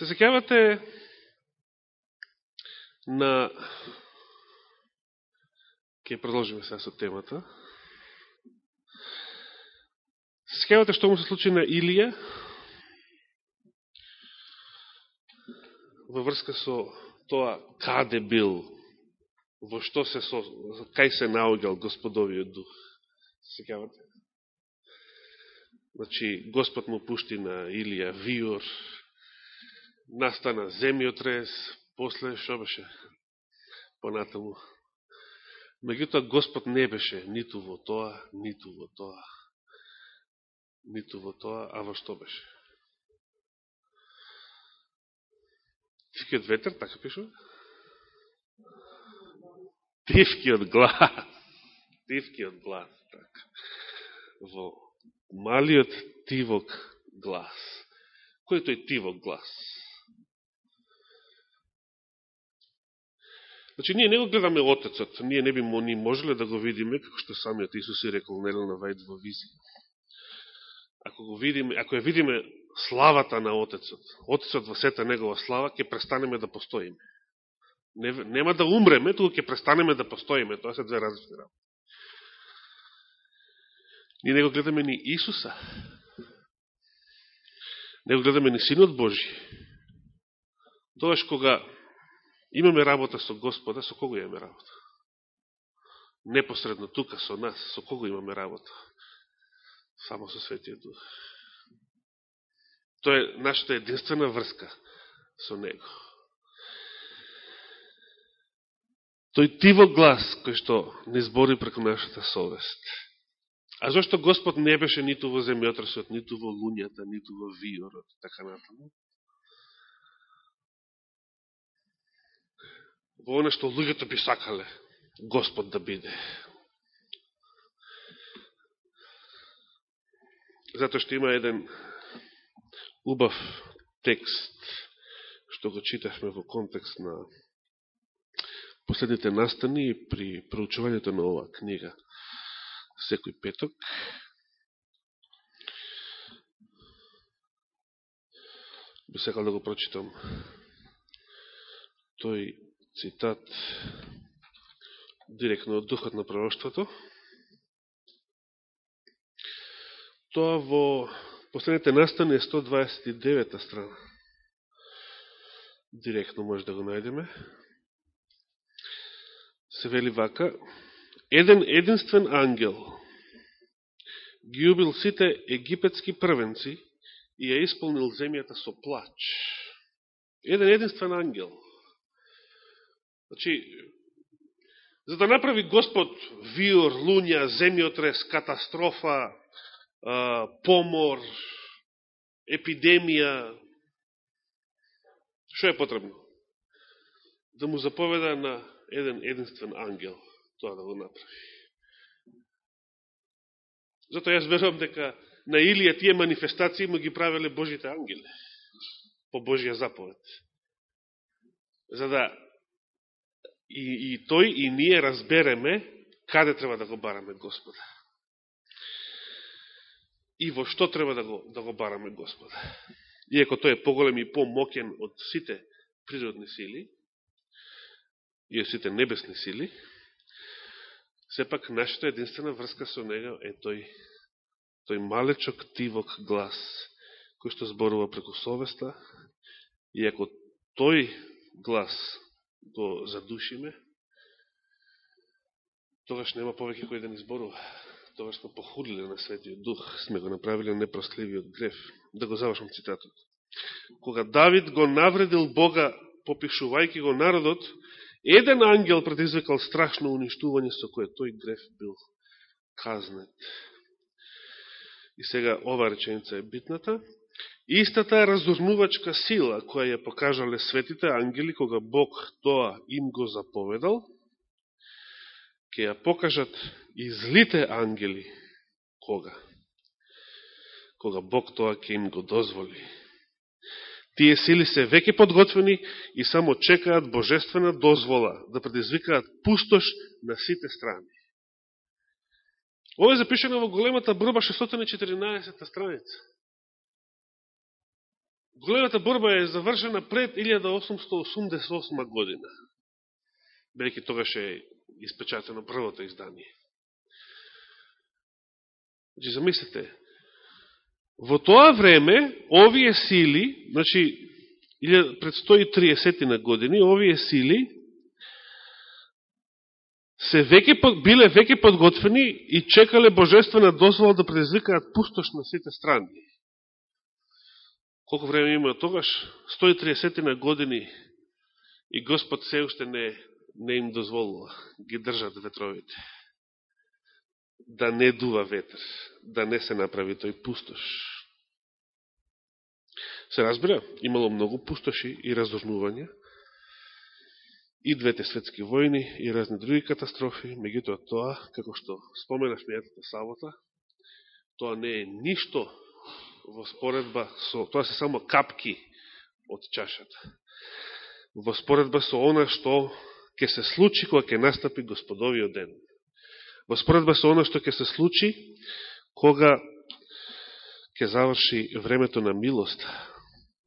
Се секавате на... Ке продолжиме сега со темата. Се секавате што му се случи на Илија во врска со тоа каде бил, во што се со, кај се наоѓал господовиот дух. Се секавате? Значи, Господ му пушти на Илија виор, настана земјотрес, после шо беше понатаму. Меѓутоа Господ не беше ниту во тоа, ниту во тоа, ниту во тоа, а во што беше? Тивкиот ветер, така пишува? Тивкиот глас. Тивкиот глас, така. Во малиот тивок глас. Кој е тој тивок глас? Значи, ние не го гледаме Отецот, ние не би му ни можеле да го видиме, како што самиот Исус и рекол Нелена Вајд во визија. Ако, го видиме, ако ја видиме славата на Отецот, Отецот во сета Негова слава, ќе престанеме да постоиме. Не, нема да умреме, туку ќе престанеме да постоиме. Тоа се две различни работи. Ние не го гледаме ни Исуса. Не го гледаме ни Синот Божи. Тоаш кога имаме работа со Господа, со кого имаме работа? Непосредно тука со нас, со кого имаме работа? Само со Светиот Дух. Тоа е нашата единствена врска со Него. Тој тиво глас кој што не збори преку нашата совест. А зашто Господ не беше ниту во земјотресот, ниту во луњата, ниту во виорот, така натаму? Во оно што луѓето би сакале Господ да биде. Зато што има еден убав текст што го читавме во контекст на последните настани при проучувањето на оваа книга секој петок. Би сакал да го прочитам тој цитат директно од Духот на пророќството. Тоа во последните настани е 129-та страна. Директно може да го најдеме. Се вели вака, еден единствен ангел ги убил сите египетски првенци и ја исполнил земјата со плач. Еден единствен ангел. Значи, за да направи Господ виор, луња, земјотрес, катастрофа, помор, епидемија, што е потребно? Да му заповеда на еден единствен ангел тоа да го направи. Затоа јас верувам дека на Илија тие манифестации му ги правеле Божите ангели по Божија заповед. За да и, и тој и ние разбереме каде треба да го бараме Господа. И во што треба да го, да го бараме Господа. Иеко тој е поголем и помокен од сите природни сили и од сите небесни сили, сепак нашата единствена врска со него е тој, тој малечок тивок глас, кој што зборува преку совеста, и ако тој глас го задушиме, тогаш нема повеќе кој да ни зборува. Тогаш сме похудиле на Светиот Дух, сме го направиле непростливиот греф. Да го завршам цитатот. Кога Давид го навредил Бога, попишувајќи го народот, Еден ангел предизвикал страшно уништување со кое тој греф бил казнет. И сега ова реченица е битната. Истата разурнувачка сила која ја покажале светите ангели кога Бог тоа им го заповедал, ќе ја покажат и злите ангели кога? Кога Бог тоа ќе им го дозволи. Тие сили се веќе подготвени и само чекаат божествена дозвола да предизвикаат пустош на сите страни. Ова е запишено во големата бруба 614 страница. Големата борба е завршена пред 1888 година, бидеќи тогаш е испечатено првото издание. Значи, замислите, во тоа време, овие сили, значи, пред 130 на години, овие сили се веќе, биле веќе подготвени и чекале божествена дозвола да предизвикаат пустош на сите страни. Колко време има тогаш? 130 на години и Господ се уште не, не им дозволува. Ги држат ветровите. Да не дува ветер. Да не се направи тој пустош. Се разбира, имало многу пустоши и разорнувања и двете светски војни и разни други катастрофи, меѓутоа тоа, како што споменаш мејатата сабота, тоа не е ништо во споредба со, тоа се само капки од чашата. Во споредба со она што ќе се случи кога ќе настапи господовиот ден. Во споредба со она што ќе се случи кога ќе заврши времето на милост,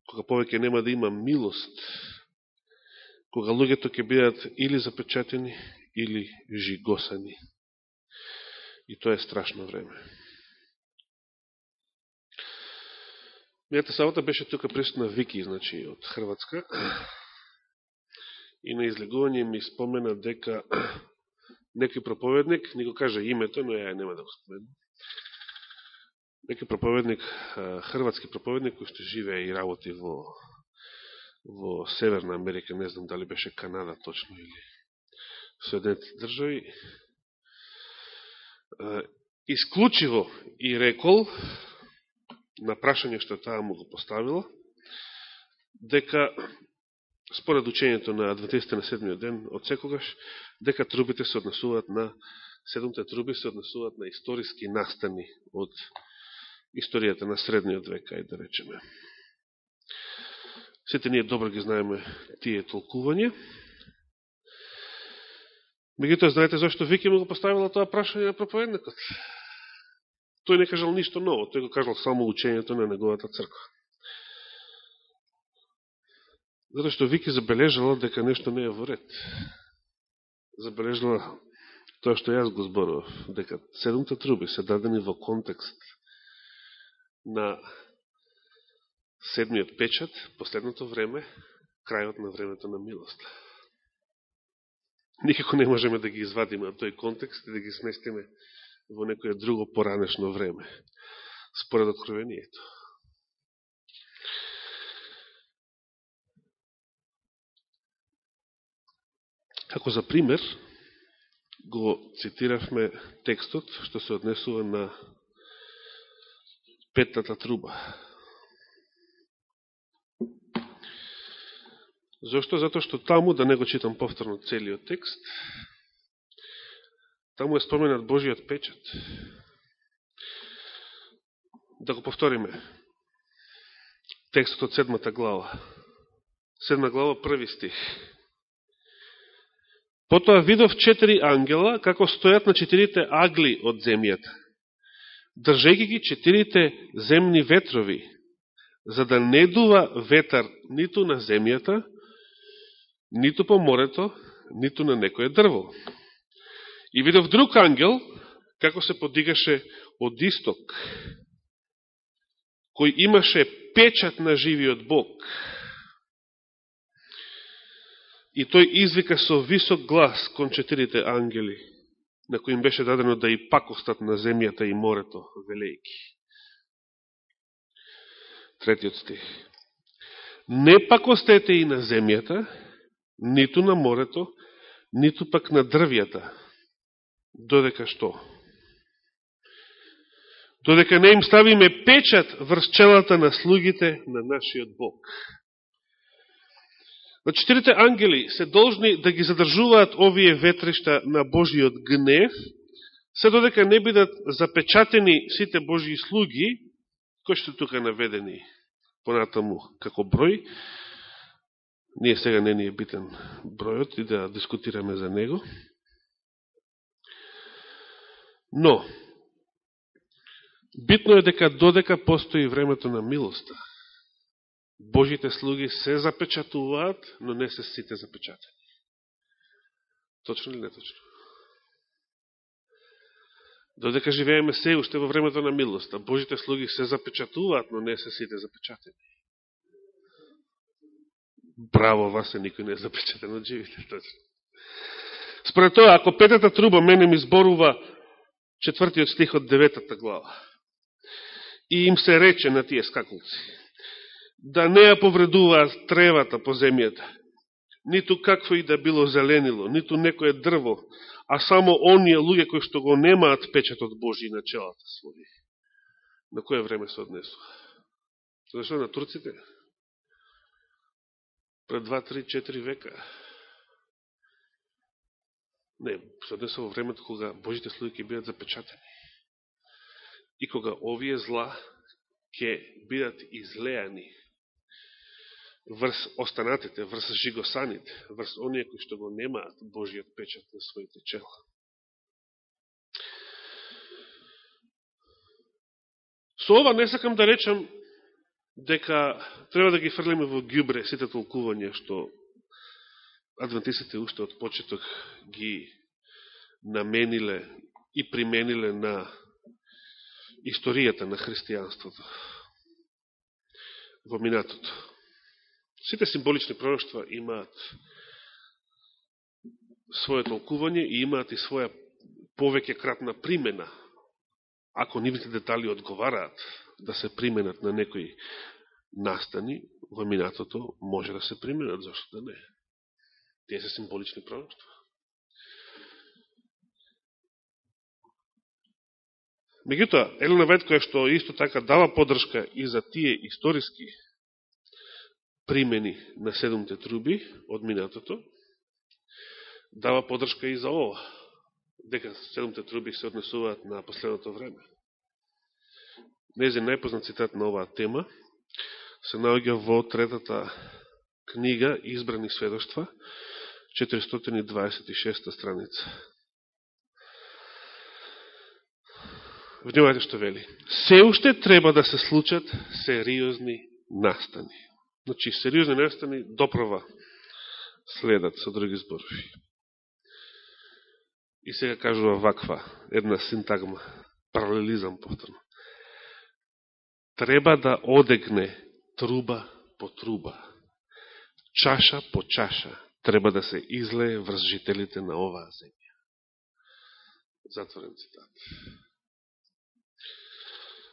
кога повеќе нема да има милост кога луѓето ќе бидат или запечатени, или жигосани. И тоа е страшно време. Мијата сабота беше тука присутна Вики, значи, од Хрватска. И на излегување ми спомена дека некој проповедник, не го кажа името, но ја нема да го споменам. Некој проповедник, хрватски проповедник, кој што живее и работи во во Северна Америка, не знам дали беше Канада точно или Соединените држави, исклучиво и рекол, на прашање што таа му го поставила, дека според учењето на адвентистите на седмиот ден од секогаш, дека трубите се однесуваат на седумте труби се однесуваат на историски настани од историјата на средниот век, ајде да речеме. Сите ние добро ги знаеме тие толкување. Меѓутоа, знаете зашто Вики му го поставила тоа прашање на проповедникот? Тој не кажал ништо ново, тој го кажал само учењето на неговата црква. Зато што Вики забележала дека нешто не е во ред. Забележала тоа што јас го зборував, дека седумте труби се дадени во контекст на седмиот печат, последното време, крајот на времето на милост. Никако не можеме да ги извадиме од тој контекст и да ги сместиме во некоје друго поранешно време, според откровението. Како за пример, го цитиравме текстот што се однесува на петната труба. Зошто? Зато што таму, да не го читам повторно целиот текст, таму е споменат Божиот печат. Да го повториме. Текстот од седмата глава. Седма глава, први стих. Потоа видов четири ангела, како стојат на четирите агли од земјата, држејќи ги четирите земни ветрови, за да не дува ветар ниту на земјата, ниту по морето, ниту на некое дрво. И видов друг ангел, како се подигаше од исток, кој имаше печат на живиот Бог. И тој извика со висок глас кон четирите ангели, на кој им беше дадено да и пакостат на земјата и морето, велејки. Третиот стих. Не пакостете и на земјата, ниту на морето, ниту пак на дрвјата, додека што? Додека не им ставиме печат врз челата на слугите на нашиот Бог. На четирите ангели се должни да ги задржуваат овие ветришта на Божиот гнев, се додека не бидат запечатени сите Божии слуги, кои што тука наведени понатаму како број, Ние сега не ни е битен бројот и да дискутираме за него. Но, битно е дека додека постои времето на милоста, Божите слуги се запечатуваат, но не се сите запечатени. Точно или не точно? Додека живееме се уште во времето на милоста, Божите слуги се запечатуваат, но не се сите запечатени. Браво, вас е никој не е запечатен од живите, точно. Според тоа, ако петата труба мене ми зборува четвртиот стих од деветата глава, и им се рече на тие скакулци, да не ја повредуваат тревата по земјата, ниту какво и да било зеленило, ниту некое дрво, а само оние луѓе кои што го немаат печатот Божи на челата своји. На кое време се однесува? Зашто на турците? Пред 2, 3, 4 века. Не, се однесува во времето кога Божите слуги ќе бидат запечатени. И кога овие зла ќе бидат излеани врз останатите, врз жигосаните, врз оние кои што го немаат Божиот печат на своите чела. Со ова не сакам да речам дека треба да ги фрлиме во гюбре сите толкувања што адвентистите уште од почеток ги намениле и примениле на историјата на христијанството во минатото. Сите символични пророќства имаат своје толкување и имаат и своја повеќе кратна примена, ако нивните детали одговараат да се применат на некои настани, во минатото може да се применат, зашто да не. Тие се символични пророќства. Меѓутоа, Елена Вет, која што исто така дава подршка и за тие историски примени на седумте труби од минатото, дава подршка и за ова, дека седумте труби се однесуваат на последното време. Незин најпознат цитат на оваа тема се наоѓа во третата книга Избрани сведоштва, 426 страница. Внимајте што вели. Се уште треба да се случат сериозни настани. Значи, сериозни настани доправа следат, со други зборови. И сега кажува ваква, една синтагма, паралелизам повторно. Треба да одегне труба по труба, чаша по чаша, треба да се излее врз жителите на оваа земја. Затворен цитат.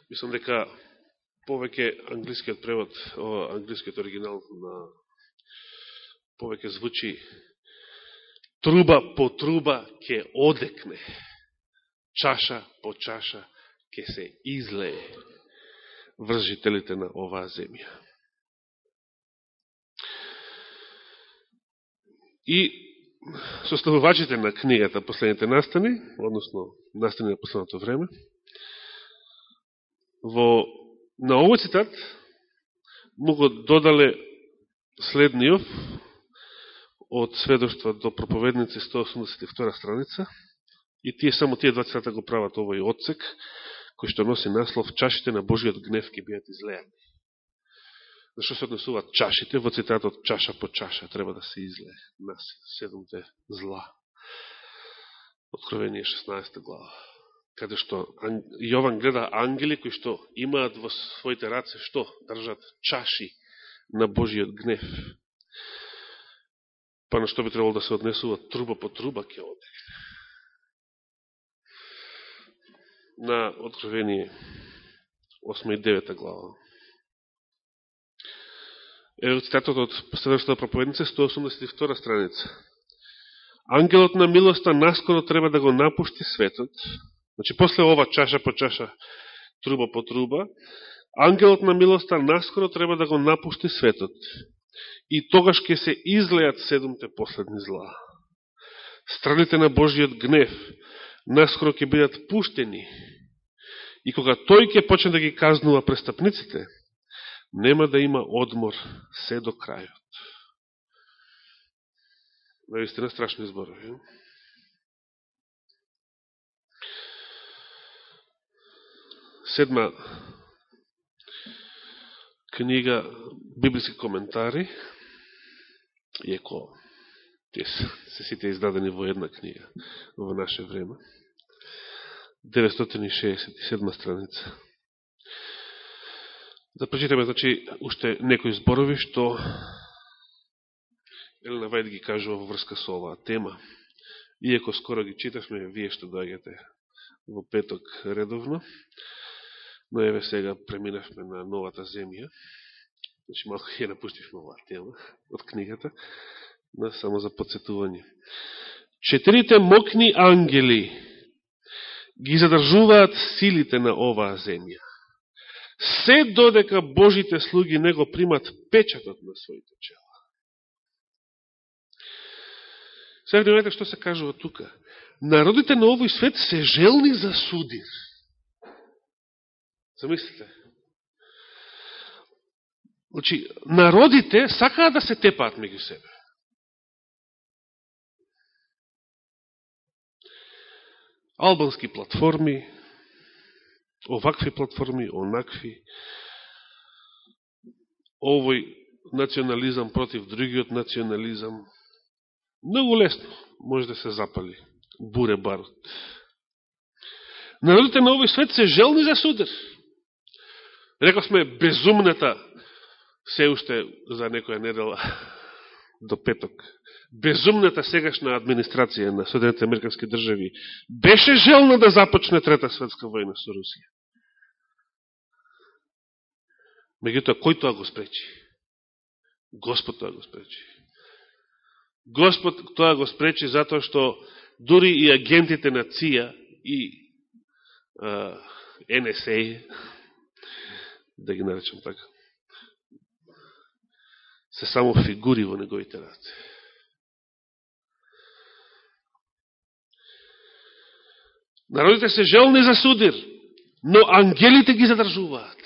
Мислам дека повеќе англискиот превод, о, англискиот оригинал на повеќе звучи труба по труба ќе одекне, чаша по чаша ќе се излее врз жителите на оваа земја. И составувачите на книгата Последните настани, односно настани на последното време, во На овој цитат му го додале следниот од сведоштва до проповедници 182 страница и тие само тие два цитата го прават овој одсек кој што носи наслов Чашите на Божиот гнев ке бијат излеани. Зашто се однесуваат чашите во цитатот чаша по чаша треба да се изле на седумте зла. Откровение 16 глава каде што Јован гледа ангели кои што имаат во своите раце што? Држат чаши на Божиот гнев. Па на што би требало да се однесува труба по труба ке оде. На Откровение 8 и 9 глава. Ево цитатот од следващата проповедница, 182 страница. Ангелот на милоста наскоро треба да го напушти светот, Значи, после ова чаша по чаша, труба по труба, ангелот на милоста наскоро треба да го напушти светот. И тогаш ќе се излеат седумте последни зла. Страните на Божиот гнев наскоро ќе бидат пуштени. И кога тој ќе почне да ги казнува престапниците, нема да има одмор се до крајот. Наистина страшни зборови. седма книга библиски коментари, иеко тие се сите издадени во една книга во наше време. 967 страница. Да прочитаме, значи, уште некои зборови, што Елена Вајд ги кажува во врска со оваа тема. Иеко скоро ги читавме, вие што доаѓате во петок редовно, но еве сега преминавме на новата земја. Значи, малко ја напуштивме оваа тема од книгата, но само за подсетување. Четирите мокни ангели ги задржуваат силите на оваа земја се додека Божите слуги не го примат печатот на своите чела. Сега внимавате што се кажува тука. Народите на овој свет се желни за судир. Замислите. Значи, народите сакаат да се тепаат меѓу себе. Албански платформи, овакви платформи, онакви, овој национализам против другиот национализам, многу лесно може да се запали буре барот. Народите на овој свет се желни за судер. Рековме безумната се уште за некоја недела до петок. Безумната сегашна администрација на Соединените Американски држави беше желна да започне Трета светска војна со Русија. Меѓутоа, кој тоа го спречи? Господ тоа го спречи. Господ тоа го спречи затоа што дури и агентите на ЦИА и а, НСА, да ги наречам така, се само фигури во неговите раце. Народите се желни за судир, но ангелите ги задржуваат.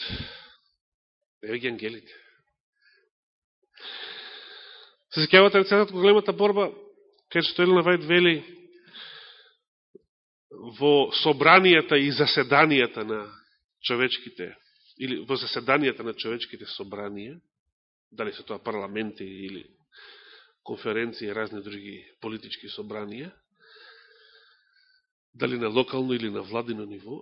Еве ги ангелите. Се секјавате рецетат во големата борба, кај што Елена Вајд вели во собранијата и заседанијата на човечките, или во заседанијата на човечките собранија, дали се тоа парламенти или конференции и разни други политички собранија, дали на локално или на владино ниво,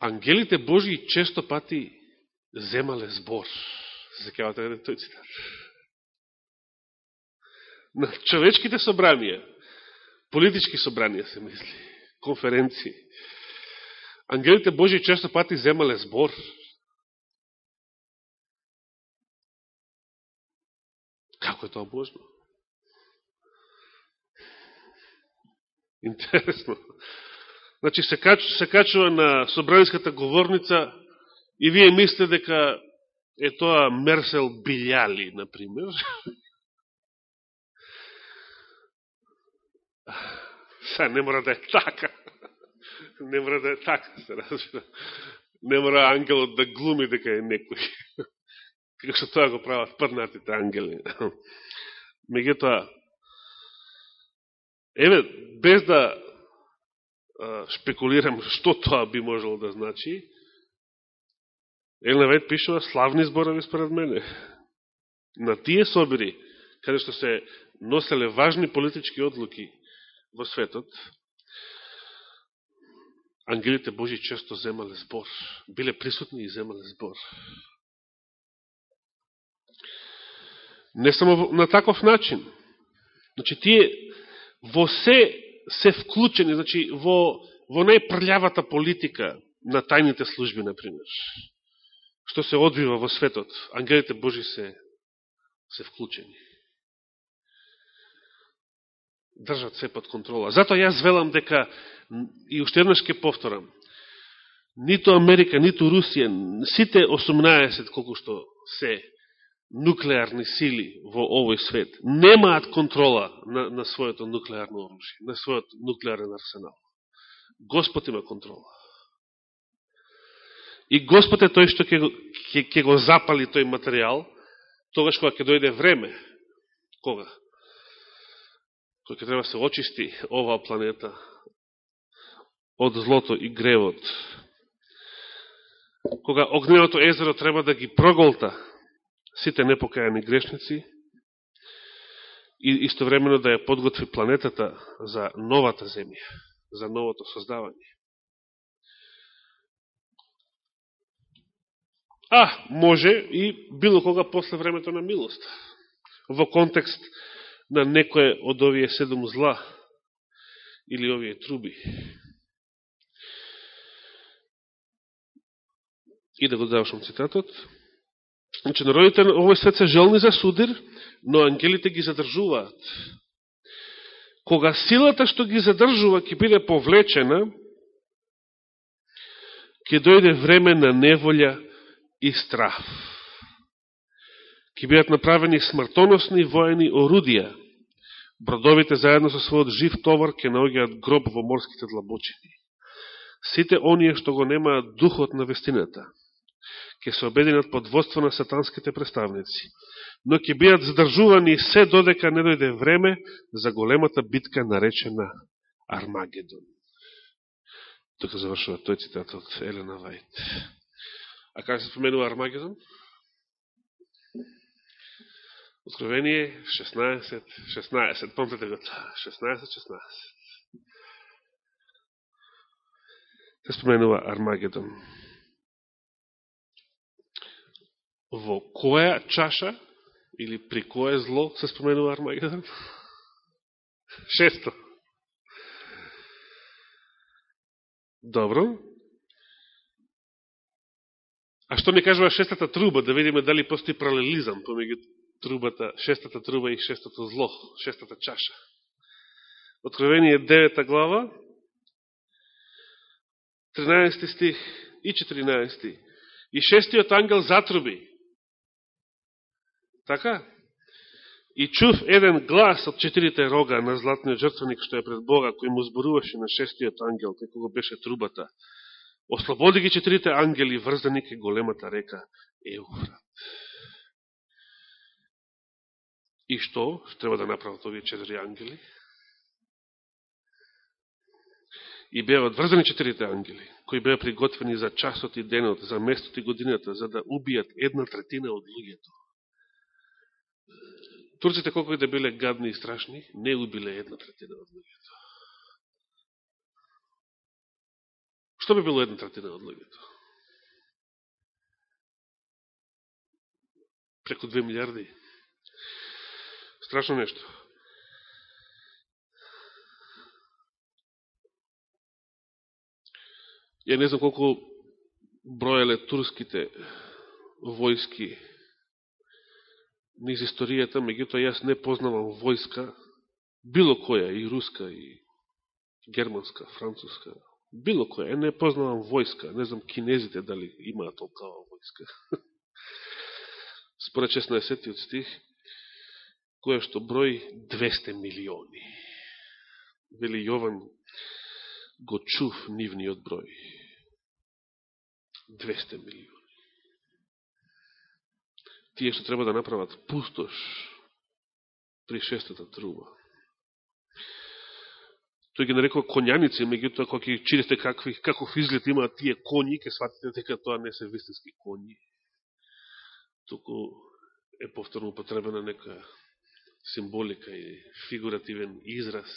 ангелите Божи често пати земале збор. Секавате на тој цитат. На човечките собранија, политички собранија се мисли, конференции. Ангелите Божи често пати земале збор. Како е тоа Божно? Интересно. Значи, се, кач, се качува на собраниската говорница и вие мислите дека е тоа Мерсел Билјали, например. Са, не мора да е така. Не мора да е така, се разбира. Не мора ангелот да глуми дека е некој. Како што тоа го прават пърнатите ангели. Меѓутоа, еве, без да шпекулирам што тоа би можело да значи, Елена Вајд пишува славни зборови според мене. На тие собери, каде што се носеле важни политички одлуки во светот, ангелите Божи често земале збор. Биле присутни и земале збор. Не само на таков начин. Значи, тие во се се вклучени, значи, во, во најпрлјавата политика на тајните служби, например, што се одвива во светот, ангелите Божи се, се вклучени. Држат се под контрола. Затоа јас велам дека, и уште еднаш ке повторам, ниту Америка, ниту Русија, сите 18 колку што се нуклеарни сили во овој свет немаат контрола на, на своето нуклеарно оружје, на својот нуклеарен арсенал. Господ има контрола. И Господ е тој што ќе, ќе, ќе го запали тој материјал, тогаш кога ќе дојде време, кога? Кога ќе треба да се очисти оваа планета од злото и гревот, кога огненото езеро треба да ги проголта сите непокајани грешници и истовремено да ја подготви планетата за новата земја, за новото создавање. А, може и било кога после времето на милост, во контекст на некое од овие седом зла или овие труби. И да го завршам цитатот. Значи, народите на овој свет се желни за судир, но ангелите ги задржуваат. Кога силата што ги задржува ќе биде повлечена, ќе дојде време на неволја и страф. Ке бидат направени смртоносни воени орудија. Бродовите заедно со својот жив товар ќе наоѓаат гроб во морските длабочини. Сите оние што го немаат духот на вестината, ќе се обединат под водство на сатанските представници, но ќе бидат задржувани се додека не дојде време за големата битка наречена Армагедон. Тука завршува тој цитат од Елена Вајт. А кај се споменува Армагедон? Откровение 16, 16, помните го 16, 16. Се споменува Армагедон. Во која чаша или при кое зло се споменува Армагедон? Шесто. Добро. А што ми кажува шестата труба, да видиме дали постои паралелизам помеѓу трубата, шестата труба и шестото зло, шестата чаша. Откровение 9 глава, 13 стих и 14. И шестиот ангел затруби. Така? И чув еден глас од четирите рога на златниот жртвеник што е пред Бога, кој му зборуваше на шестиот ангел, како го беше трубата. Ослободи ги четирите ангели, врзани ке големата река Еуфрат. И што треба да направат овие четири ангели? И беа одврзани четирите ангели, кои беа приготвени за часот и денот, за местот и годината, за да убијат една третина од луѓето. Турците, колко и да биле гадни и страшни, не убиле една третина од луѓето. Што би било една третина од луѓето? Преко 2 милиарди Страшно нешто. Ја не знам колку броеле турските војски низ историјата, меѓутоа јас не познавам војска, било која, и руска, и германска, француска, било која, не познавам војска, не знам кинезите дали имаат толкава војска. Според 16 стих, која што брои 200 милиони. Вели Јован го чув нивниот број. 200 милиони. Тие што треба да направат пустош при шестата труба. Тој ги нарекува конјаници, меѓутоа кога ќе чирите какви, каков изглед имаат тие коњи, ќе сватите дека тоа не се вистински коњи. Туку е повторно употребена нека символика и фигуративен израз.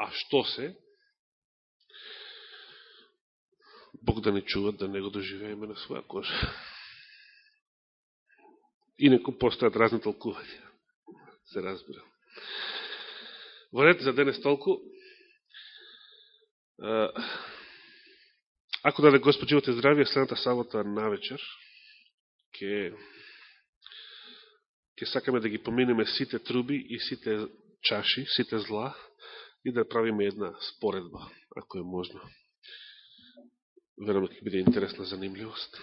А што се? Бог да не чува да не го доживееме на своја кожа. Инако постојат разни толкувања. Се разбира. Во ред за денес толку. Ако даде Господ живот и здравие, следната сабота на вечер, ке ќе сакаме да ги поминеме сите труби и сите чаши, сите зла и да правиме една споредба, ако е можно. Веројатно ќе биде интересна занимљивост.